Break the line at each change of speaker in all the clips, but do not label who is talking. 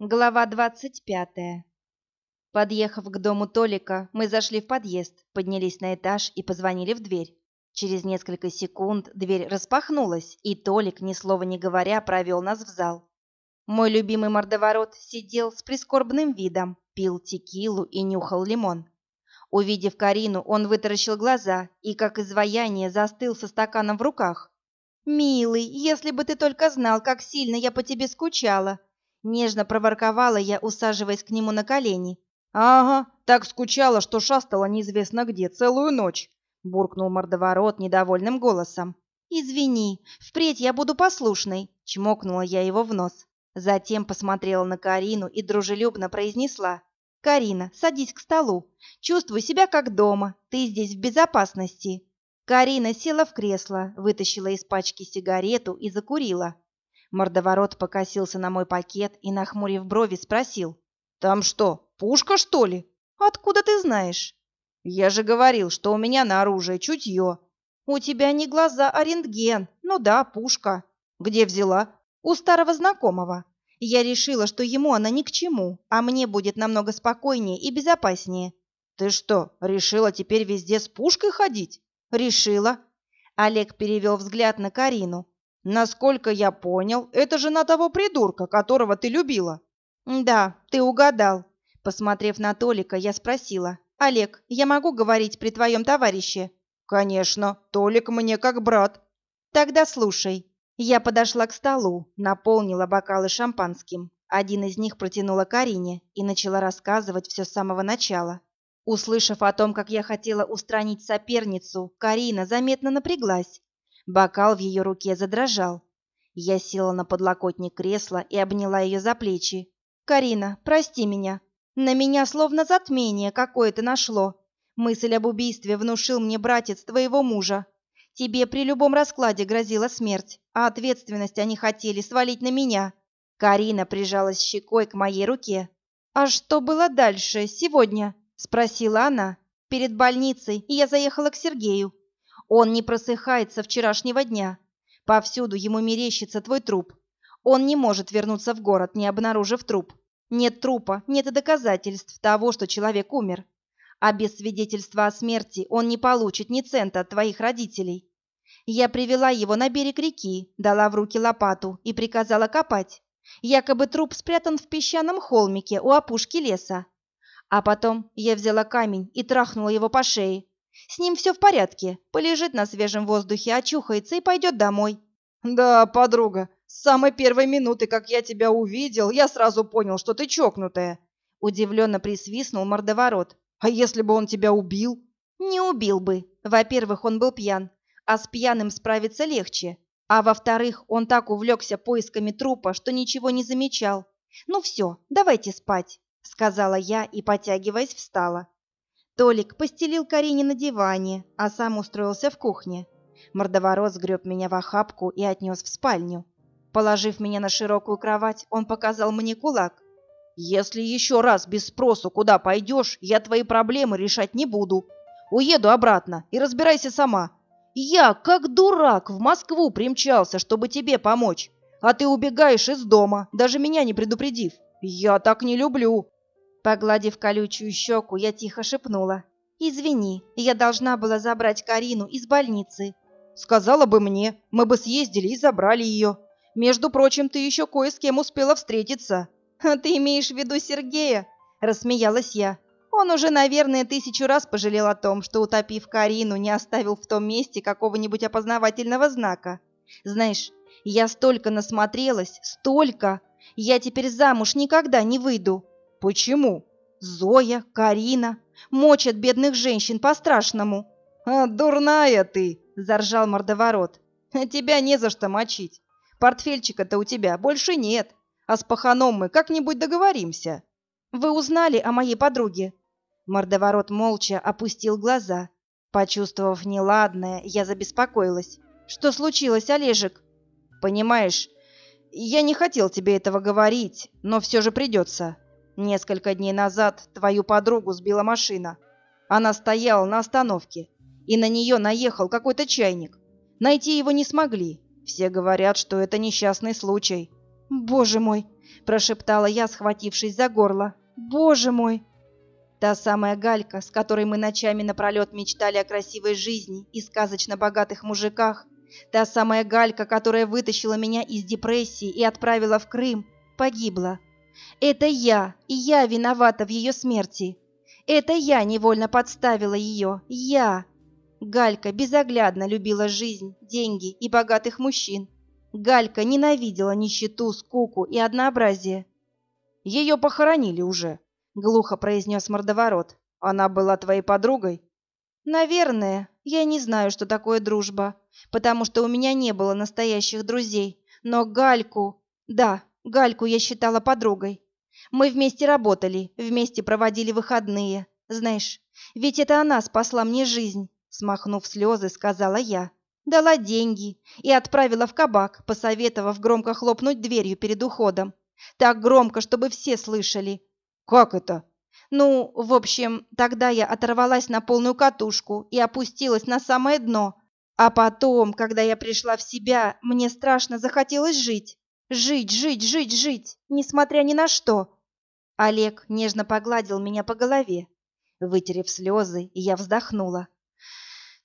Глава двадцать пятая. Подъехав к дому Толика, мы зашли в подъезд, поднялись на этаж и позвонили в дверь. Через несколько секунд дверь распахнулась, и Толик, ни слова не говоря, провел нас в зал. Мой любимый мордоворот сидел с прискорбным видом, пил текилу и нюхал лимон. Увидев Карину, он вытаращил глаза и, как изваяние, застыл со стаканом в руках. «Милый, если бы ты только знал, как сильно я по тебе скучала!» Нежно проворковала я, усаживаясь к нему на колени.
«Ага, так скучала, что шастала неизвестно где целую ночь», — буркнул мордоворот недовольным голосом.
«Извини, впредь я буду послушной», — чмокнула я его в нос. Затем посмотрела на Карину и дружелюбно произнесла. «Карина, садись к столу. Чувствуй себя как дома. Ты здесь в безопасности». Карина села в кресло, вытащила из пачки сигарету и закурила. Мордоворот покосился на мой пакет и, нахмурив брови, спросил.
«Там что, пушка, что ли?»
«Откуда ты знаешь?»
«Я же говорил, что у меня на оружие чутье».
«У тебя не глаза, а рентген. Ну да, пушка».
«Где взяла?»
«У старого знакомого. Я решила, что ему она ни к чему, а мне будет намного спокойнее и безопаснее».
«Ты что, решила теперь везде с пушкой ходить?»
Решила. Олег перевел взгляд на Карину.
Насколько я понял, это жена того придурка, которого ты любила.
Да, ты угадал. Посмотрев на Толика, я спросила. Олег, я могу говорить при твоем товарище?
Конечно, Толик мне как брат.
Тогда слушай. Я подошла к столу, наполнила бокалы шампанским. Один из них протянула Карине и начала рассказывать все с самого начала. Услышав о том, как я хотела устранить соперницу, Карина заметно напряглась. Бокал в ее руке задрожал. Я села на подлокотник кресла и обняла ее за плечи. «Карина, прости меня. На меня словно затмение какое-то нашло. Мысль об убийстве внушил мне братец твоего мужа. Тебе при любом раскладе грозила смерть, а ответственность они хотели свалить на меня». Карина прижалась щекой к моей руке. «А что было дальше, сегодня?» Спросила она. Перед больницей я заехала к Сергею. Он не просыхает со вчерашнего дня. Повсюду ему мерещится твой труп. Он не может вернуться в город, не обнаружив труп. Нет трупа, нет и доказательств того, что человек умер. А без свидетельства о смерти он не получит ни цента от твоих родителей. Я привела его на берег реки, дала в руки лопату и приказала копать. Якобы труп спрятан в песчаном холмике у опушки леса. А потом я взяла камень и трахнула его по шее. С ним все в порядке, полежит на свежем воздухе, очухается и пойдет домой.
Да, подруга, с самой первой минуты, как я тебя увидел, я сразу понял, что ты чокнутая.
Удивленно присвистнул мордоворот.
А если бы он тебя убил?
Не убил бы. Во-первых, он был пьян, а с пьяным справиться легче. А во-вторых, он так увлекся поисками трупа, что ничего не замечал. Ну все, давайте спать сказала я и, потягиваясь, встала. Толик постелил Карине на диване, а сам устроился в кухне. Мордоворот сгреб меня в охапку и отнес в спальню. Положив меня на широкую кровать, он показал мне кулак.
«Если еще раз без спросу куда пойдешь, я твои проблемы решать не буду. Уеду обратно и разбирайся сама. Я, как дурак, в Москву примчался, чтобы тебе помочь, а ты убегаешь из дома, даже меня не предупредив. Я так не люблю».
Погладив колючую щеку, я тихо шепнула. «Извини, я должна была забрать Карину из больницы».
«Сказала бы мне, мы бы съездили и забрали ее. Между прочим, ты еще кое с кем успела встретиться».
«А ты имеешь в виду Сергея?» – рассмеялась я. Он уже, наверное, тысячу раз пожалел о том, что, утопив Карину, не оставил в том месте какого-нибудь опознавательного знака. Знаешь, я столько насмотрелась, столько! Я теперь замуж никогда не выйду.
Почему?
Зоя, Карина мочат бедных женщин по-страшному.
А, дурная ты, заржал мордоворот. Тебя не за что мочить. Портфельчика-то у тебя больше нет. А с паханом мы как-нибудь договоримся.
Вы узнали о моей подруге? Мордоворот молча опустил глаза. Почувствовав неладное, я забеспокоилась. Что случилось, Олежек?
Понимаешь, я не хотел тебе этого говорить, но все же придется. Несколько дней назад твою подругу сбила машина. Она стояла на остановке, и на нее наехал какой-то чайник. Найти его не смогли. Все говорят, что это несчастный случай.
Боже мой, — прошептала я, схватившись за горло. «Боже мой!» Та самая Галька, с которой мы ночами напролет мечтали о красивой жизни и сказочно богатых мужиках, та самая Галька, которая вытащила меня из депрессии и отправила в Крым, погибла. Это я, и я виновата в ее смерти. Это я невольно подставила ее, я. Галька безоглядно любила жизнь, деньги и богатых мужчин. Галька ненавидела нищету, скуку и однообразие.
«Ее похоронили уже», — глухо произнес мордоворот. «Она была твоей подругой?»
«Наверное. Я не знаю, что такое дружба, потому что у меня не было настоящих друзей. Но Гальку... Да, Гальку я считала подругой. Мы вместе работали, вместе проводили выходные. Знаешь, ведь это она спасла мне жизнь», — смахнув слезы, сказала я дала деньги и отправила в кабак, посоветовав громко хлопнуть дверью перед уходом. Так громко, чтобы все слышали.
«Как это?»
Ну, в общем, тогда я оторвалась на полную катушку и опустилась на самое дно. А потом, когда я пришла в себя, мне страшно захотелось жить. Жить, жить, жить, жить, несмотря ни на что. Олег нежно погладил меня по голове. Вытерев слезы, я вздохнула.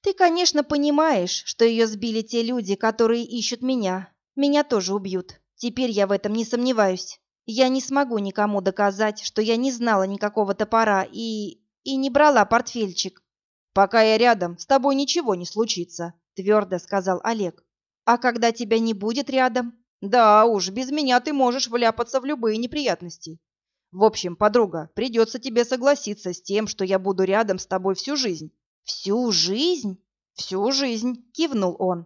Ты, конечно, понимаешь, что ее сбили те люди, которые ищут меня. Меня тоже убьют. Теперь я в этом не сомневаюсь. Я не смогу никому доказать, что я не знала никакого топора и... и не брала портфельчик.
«Пока я рядом, с тобой ничего не случится», — твердо сказал Олег.
«А когда тебя не будет рядом?»
«Да уж, без меня ты можешь вляпаться в любые неприятности. В общем, подруга, придется тебе согласиться с тем, что я буду рядом с тобой всю жизнь.
«Всю жизнь?»
«Всю жизнь», — кивнул он.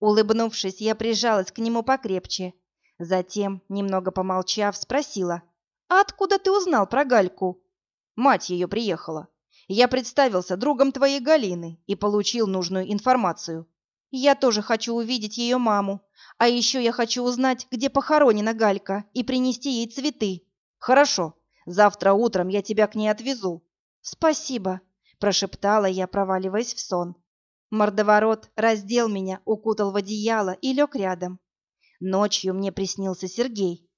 Улыбнувшись, я прижалась к нему покрепче. Затем, немного помолчав, спросила. «А откуда ты узнал про Гальку?»
«Мать ее приехала. Я представился другом твоей Галины и получил нужную информацию.
Я тоже хочу увидеть ее маму. А еще я хочу узнать, где похоронена Галька, и принести ей цветы».
«Хорошо. Завтра утром я тебя к ней отвезу».
«Спасибо», прошептала я, проваливаясь в сон. Мордоворот раздел меня, укутал в одеяло и лег рядом. Ночью мне приснился Сергей.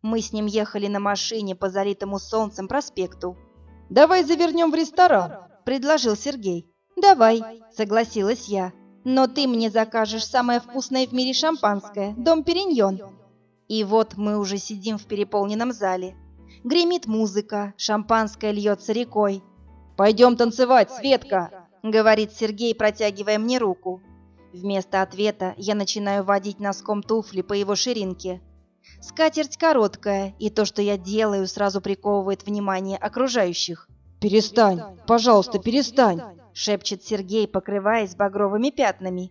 Мы с ним ехали на машине по залитому солнцем проспекту.
«Давай завернем в ресторан», —
предложил Сергей. «Давай», — согласилась я. «Но ты мне закажешь самое вкусное в мире шампанское, дом Периньон». И вот мы уже сидим в переполненном зале. Гремит музыка, шампанское льется рекой,
«Пойдем танцевать, Светка!»
— говорит Сергей, протягивая мне руку. Вместо ответа я начинаю водить носком туфли по его ширинке. Скатерть короткая, и то, что я делаю, сразу приковывает внимание окружающих.
«Перестань! Пожалуйста, перестань!»
— шепчет Сергей, покрываясь багровыми пятнами.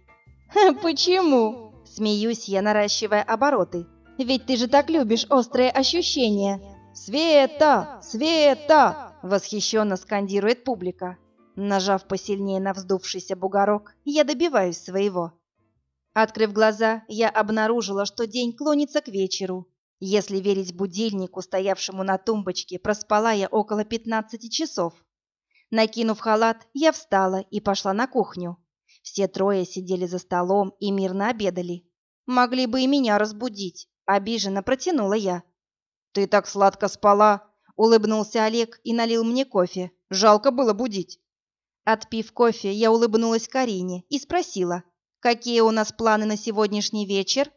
«Почему?» — смеюсь я, наращивая обороты. «Ведь ты же так любишь острые ощущения!»
«Света! Света!»
Восхищенно скандирует публика. Нажав посильнее на вздувшийся бугорок, я добиваюсь своего. Открыв глаза, я обнаружила, что день клонится к вечеру. Если верить будильнику, стоявшему на тумбочке, проспала я около 15 часов. Накинув халат, я встала и пошла на кухню. Все трое сидели за столом и мирно обедали. Могли бы и меня разбудить, обиженно протянула я.
«Ты так сладко спала!» Улыбнулся Олег и налил мне кофе. Жалко было будить.
Отпив кофе, я улыбнулась Карине и спросила, какие у нас планы на сегодняшний вечер?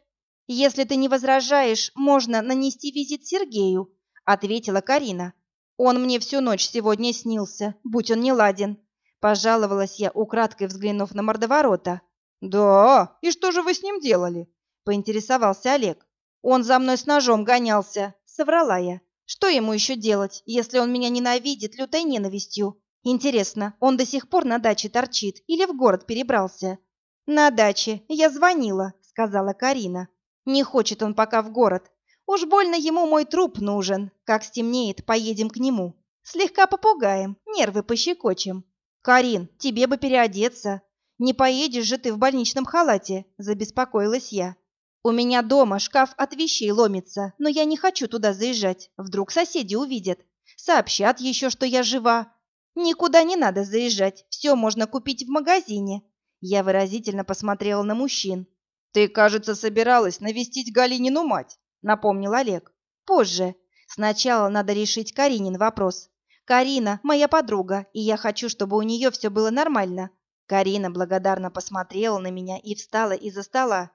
Если ты не возражаешь, можно нанести визит Сергею, ответила Карина. Он мне всю ночь сегодня снился, будь он не ладен. Пожаловалась я, украдкой взглянув на мордоворота.
«Да, и что же вы с ним делали?»
— поинтересовался Олег. «Он за мной с ножом гонялся», — соврала я. Что ему еще делать, если он меня ненавидит лютой ненавистью? Интересно, он до сих пор на даче торчит или в город перебрался? На даче. Я звонила, сказала Карина. Не хочет он пока в город. Уж больно ему мой труп нужен. Как стемнеет, поедем к нему. Слегка попугаем, нервы пощекочем. Карин, тебе бы переодеться. Не поедешь же ты в больничном халате, забеспокоилась я. У меня дома шкаф от вещей ломится, но я не хочу туда заезжать. Вдруг соседи увидят. Сообщат еще, что я жива. Никуда не надо заезжать, все можно купить в магазине. Я выразительно посмотрела на мужчин.
«Ты, кажется, собиралась навестить Галинину мать», — напомнил Олег.
Позже. Сначала надо решить Каринин вопрос. Карина – моя подруга, и я хочу, чтобы у нее все было нормально. Карина благодарно посмотрела на меня и встала из-за стола.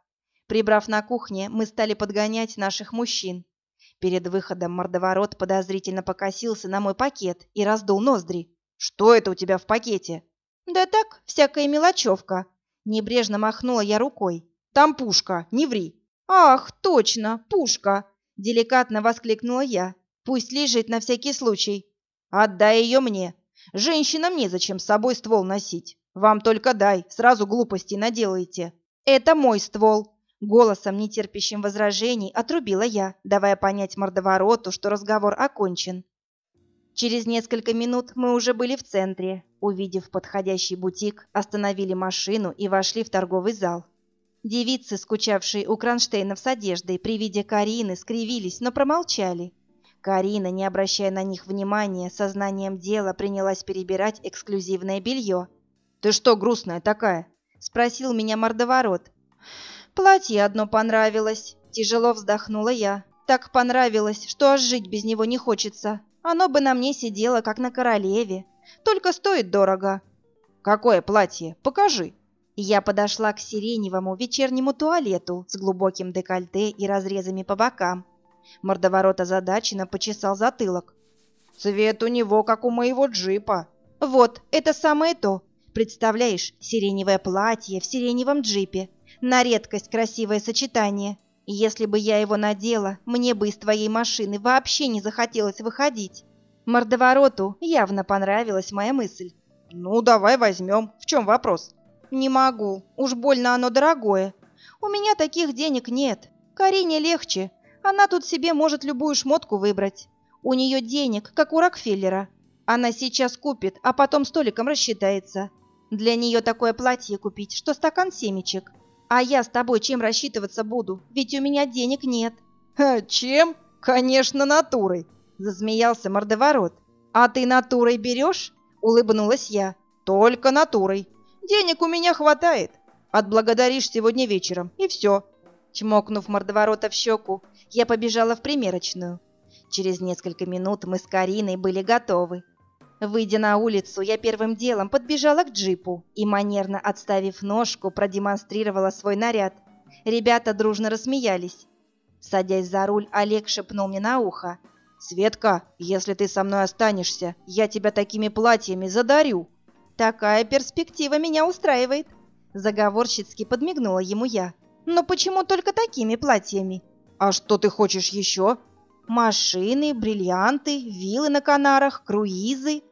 Прибрав на кухне, мы стали подгонять наших мужчин. Перед выходом мордоворот подозрительно покосился на мой пакет и раздул ноздри.
«Что это у тебя в пакете?»
«Да так, всякая мелочевка». Небрежно махнула я рукой.
«Там пушка, не ври».
«Ах, точно, пушка!» Деликатно воскликнула я. «Пусть лежит на всякий случай».
«Отдай ее мне. Женщинам незачем с собой ствол носить. Вам только дай, сразу глупости наделаете».
«Это мой ствол», Голосом, нетерпящим возражений, отрубила я, давая понять мордовороту, что разговор окончен. Через несколько минут мы уже были в центре. Увидев подходящий бутик, остановили машину и вошли в торговый зал. Девицы, скучавшие у кронштейнов с одеждой, при виде Карины скривились, но промолчали. Карина, не обращая на них внимания, сознанием дела принялась перебирать эксклюзивное белье.
«Ты что грустная такая?»
— спросил меня мордоворот. Платье одно понравилось. Тяжело вздохнула я. Так понравилось, что аж жить без него не хочется. Оно бы на мне сидело, как на королеве. Только стоит дорого.
Какое платье? Покажи.
Я подошла к сиреневому вечернему туалету с глубоким декольте и разрезами по бокам. Мордоворот озадаченно почесал затылок.
Цвет у него, как у моего джипа.
Вот, это самое то. Представляешь, сиреневое платье в сиреневом джипе. На редкость красивое сочетание. Если бы я его надела, мне бы из твоей машины вообще не захотелось выходить. Мордовороту явно понравилась моя мысль.
«Ну, давай возьмем. В чем вопрос?»
«Не могу. Уж больно оно дорогое. У меня таких денег нет. Карине легче. Она тут себе может любую шмотку выбрать. У нее денег, как у Рокфеллера. Она сейчас купит, а потом столиком рассчитается. Для нее такое платье купить, что стакан семечек. А я с тобой чем рассчитываться буду? Ведь у меня денег нет.
Ха, чем? Конечно, натурой, засмеялся мордоворот.
А ты натурой берешь? Улыбнулась я.
Только натурой. Денег у меня хватает. Отблагодаришь сегодня вечером, и все.
Чмокнув мордоворота в щеку, я побежала в примерочную. Через несколько минут мы с Кариной были готовы. Выйдя на улицу, я первым делом подбежала к джипу и, манерно отставив ножку, продемонстрировала свой наряд. Ребята дружно рассмеялись. Садясь за руль, Олег шепнул мне на ухо.
«Светка, если ты со мной останешься, я тебя такими платьями задарю».
«Такая перспектива меня устраивает», — заговорщицки подмигнула ему я. «Но почему только такими платьями?»
«А что ты хочешь еще?»
Машины, бриллианты, виллы на Канарах, круизы.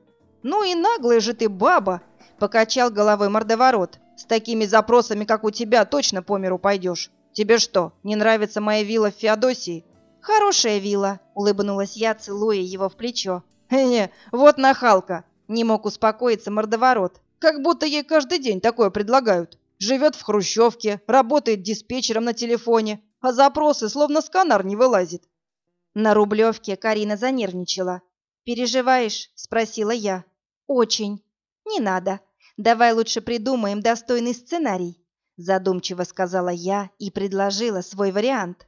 Ну и наглая же ты баба, покачал головой мордоворот. С такими запросами, как у тебя, точно по миру пойдешь. Тебе что, не нравится моя вилла в Феодосии?
Хорошая вилла, улыбнулась я, целуя его в плечо.
Не, вот нахалка. Не мог успокоиться мордоворот. Как будто ей каждый день такое предлагают. Живет в хрущевке, работает диспетчером на телефоне, а запросы словно с канар не вылазит.
На Рублевке Карина занервничала. «Переживаешь?» – спросила я. «Очень. Не надо. Давай лучше придумаем достойный сценарий», – задумчиво сказала я и предложила свой вариант.